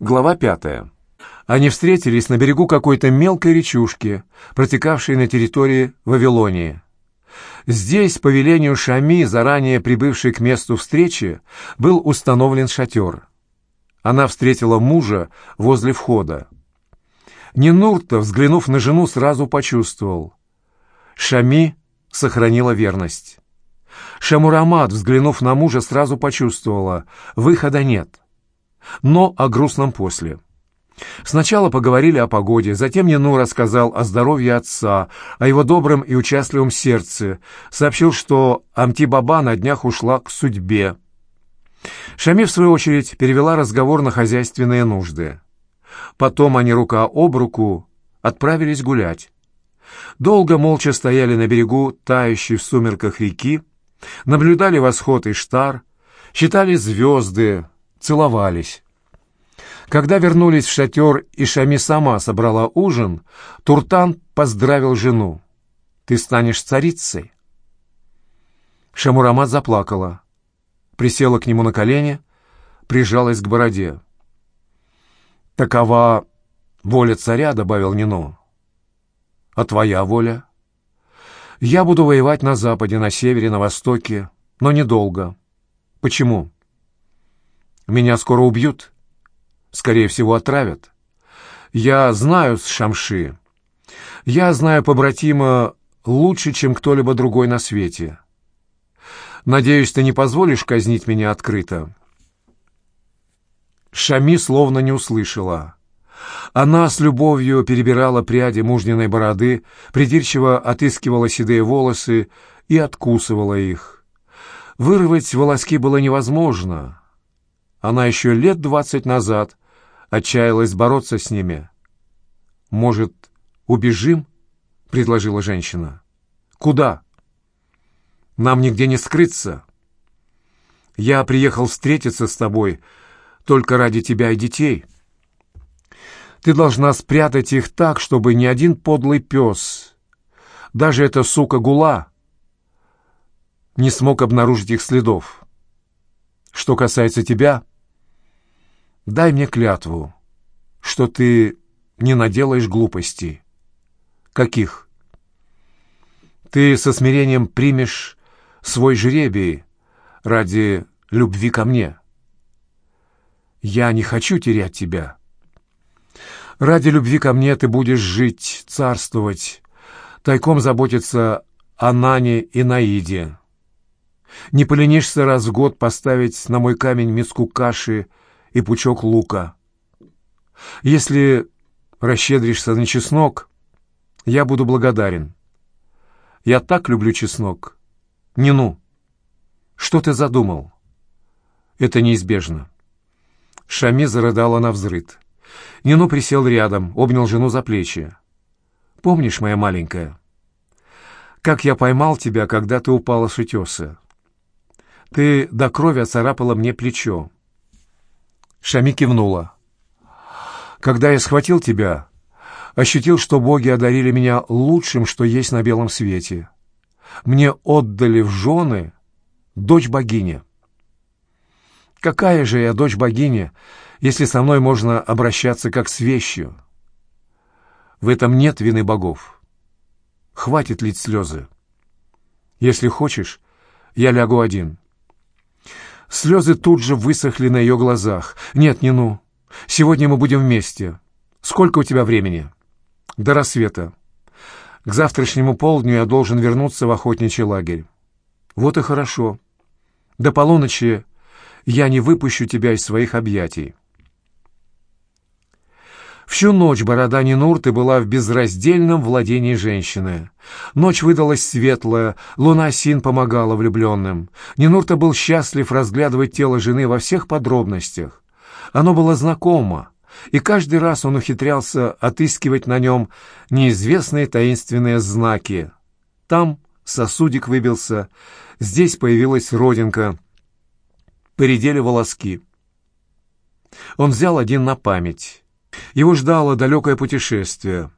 Глава пятая. Они встретились на берегу какой-то мелкой речушки, протекавшей на территории Вавилонии. Здесь, по велению Шами, заранее прибывшей к месту встречи, был установлен шатер. Она встретила мужа возле входа. Нинурта, взглянув на жену, сразу почувствовал. Шами сохранила верность. Шамурамат, взглянув на мужа, сразу почувствовала. Выхода нет. Но о грустном после. Сначала поговорили о погоде, затем Нину рассказал о здоровье отца, о его добром и участливом сердце, сообщил, что Амти-Баба на днях ушла к судьбе. Шами, в свою очередь, перевела разговор на хозяйственные нужды. Потом они рука об руку отправились гулять. Долго молча стояли на берегу тающей в сумерках реки, наблюдали восход и штар, считали звезды, целовались. Когда вернулись в шатер и Шами сама собрала ужин, Туртан поздравил жену. «Ты станешь царицей». Шамурамат заплакала, присела к нему на колени, прижалась к бороде. «Такова воля царя», — добавил Нино. «А твоя воля?» «Я буду воевать на западе, на севере, на востоке, но недолго. Почему?» «Меня скоро убьют» скорее всего, отравят. Я знаю с Шамши. Я знаю побратима лучше, чем кто-либо другой на свете. Надеюсь, ты не позволишь казнить меня открыто». Шами словно не услышала. Она с любовью перебирала пряди мужниной бороды, придирчиво отыскивала седые волосы и откусывала их. Вырвать волоски было невозможно. Она еще лет двадцать назад отчаялась бороться с ними. «Может, убежим?» — предложила женщина. «Куда?» «Нам нигде не скрыться. Я приехал встретиться с тобой только ради тебя и детей. Ты должна спрятать их так, чтобы ни один подлый пес, даже эта сука Гула, не смог обнаружить их следов. Что касается тебя...» Дай мне клятву, что ты не наделаешь глупостей. Каких? Ты со смирением примешь свой жребий ради любви ко мне. Я не хочу терять тебя. Ради любви ко мне ты будешь жить, царствовать, тайком заботиться о Нане и Наиде. Не поленишься раз в год поставить на мой камень миску каши и пучок лука. Если расщедришься на чеснок, я буду благодарен. Я так люблю чеснок. Не ну. Что ты задумал? Это неизбежно. Шами зарыдала на взрыд. Нину присел рядом, обнял жену за плечи. «Помнишь, моя маленькая, как я поймал тебя, когда ты упала с утеса? Ты до крови оцарапала мне плечо. Шами кивнула. «Когда я схватил тебя, ощутил, что боги одарили меня лучшим, что есть на белом свете. Мне отдали в жены дочь богини. Какая же я дочь богини, если со мной можно обращаться как с вещью? В этом нет вины богов. Хватит лить слезы. Если хочешь, я лягу один». Слезы тут же высохли на ее глазах. «Нет, не ну. Сегодня мы будем вместе. Сколько у тебя времени?» «До рассвета. К завтрашнему полдню я должен вернуться в охотничий лагерь». «Вот и хорошо. До полуночи я не выпущу тебя из своих объятий». Всю ночь борода Нинурты была в безраздельном владении женщины. Ночь выдалась светлая, луна Син помогала влюбленным. Нинурта был счастлив разглядывать тело жены во всех подробностях. Оно было знакомо, и каждый раз он ухитрялся отыскивать на нем неизвестные таинственные знаки. Там сосудик выбился, здесь появилась родинка, поредели волоски. Он взял один на память. Его ждало далекое путешествие.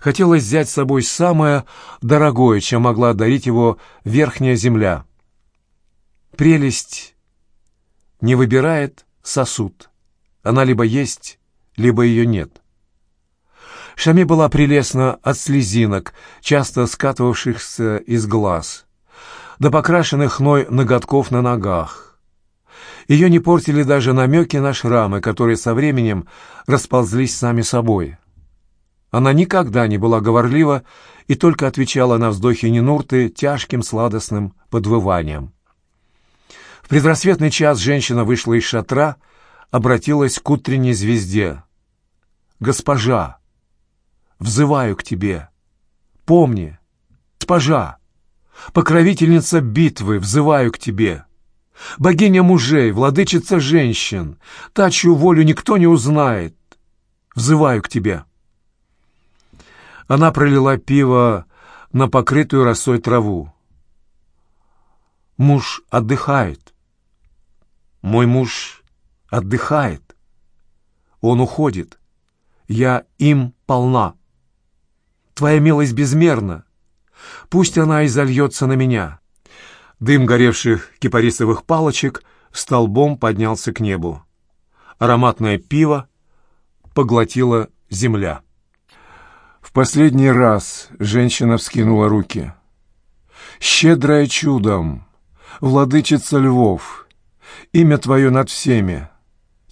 Хотелось взять с собой самое дорогое, чем могла дарить его верхняя земля. Прелесть не выбирает сосуд. Она либо есть, либо ее нет. Шами была прелестна от слезинок, часто скатывавшихся из глаз, до покрашенных хной ноготков на ногах. Ее не портили даже намеки на шрамы, которые со временем расползлись сами собой. Она никогда не была говорлива и только отвечала на вздохи Нинурты тяжким сладостным подвыванием. В предрассветный час женщина вышла из шатра, обратилась к утренней звезде. «Госпожа, взываю к тебе. Помни, госпожа, покровительница битвы, взываю к тебе. Богиня мужей, владычица женщин, та, чью волю никто не узнает. Взываю к тебе». Она пролила пиво на покрытую росой траву. Муж отдыхает. Мой муж отдыхает. Он уходит. Я им полна. Твоя милость безмерна. Пусть она и зальется на меня. Дым горевших кипарисовых палочек столбом поднялся к небу. Ароматное пиво поглотила земля. В последний раз женщина вскинула руки. «Щедрая чудом, владычица львов, имя твое над всеми.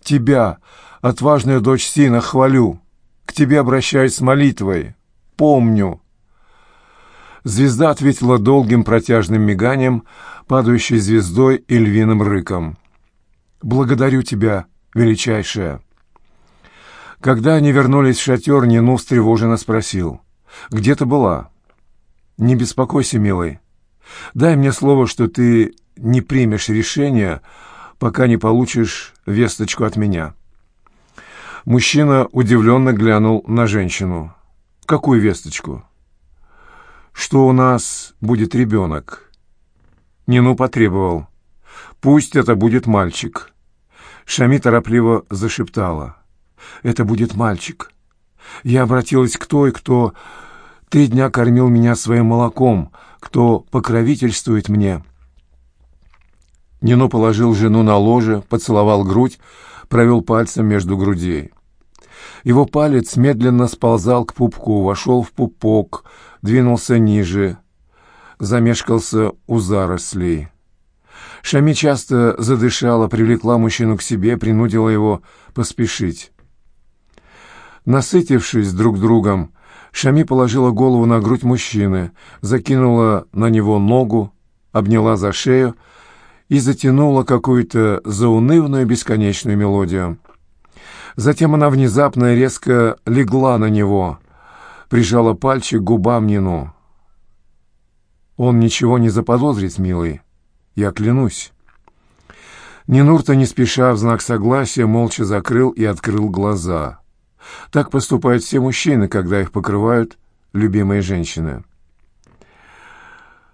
Тебя, отважная дочь сына, хвалю, к тебе обращаюсь с молитвой. Помню». Звезда ответила долгим протяжным миганием, падающей звездой и львиным рыком. «Благодарю тебя, величайшая». Когда они вернулись в шатер, Нину встревоженно спросил. «Где ты была?» «Не беспокойся, милый. Дай мне слово, что ты не примешь решение, пока не получишь весточку от меня». Мужчина удивленно глянул на женщину. «Какую весточку?» «Что у нас будет ребенок?» Нину потребовал. «Пусть это будет мальчик». Шами торопливо зашептала. Это будет мальчик. Я обратилась к той, кто три дня кормил меня своим молоком, кто покровительствует мне. Нино положил жену на ложе, поцеловал грудь, провел пальцем между грудей. Его палец медленно сползал к пупку, вошел в пупок, двинулся ниже, замешкался у зарослей. Шами часто задышала, привлекла мужчину к себе, принудила его поспешить. Насытившись друг другом, Шами положила голову на грудь мужчины, закинула на него ногу, обняла за шею и затянула какую-то заунывную бесконечную мелодию. Затем она внезапно и резко легла на него, прижала пальчик к губам Нину. «Он ничего не заподозрит, милый, я клянусь». Нинурта не спеша в знак согласия молча закрыл и открыл глаза — так поступают все мужчины, когда их покрывают любимые женщины.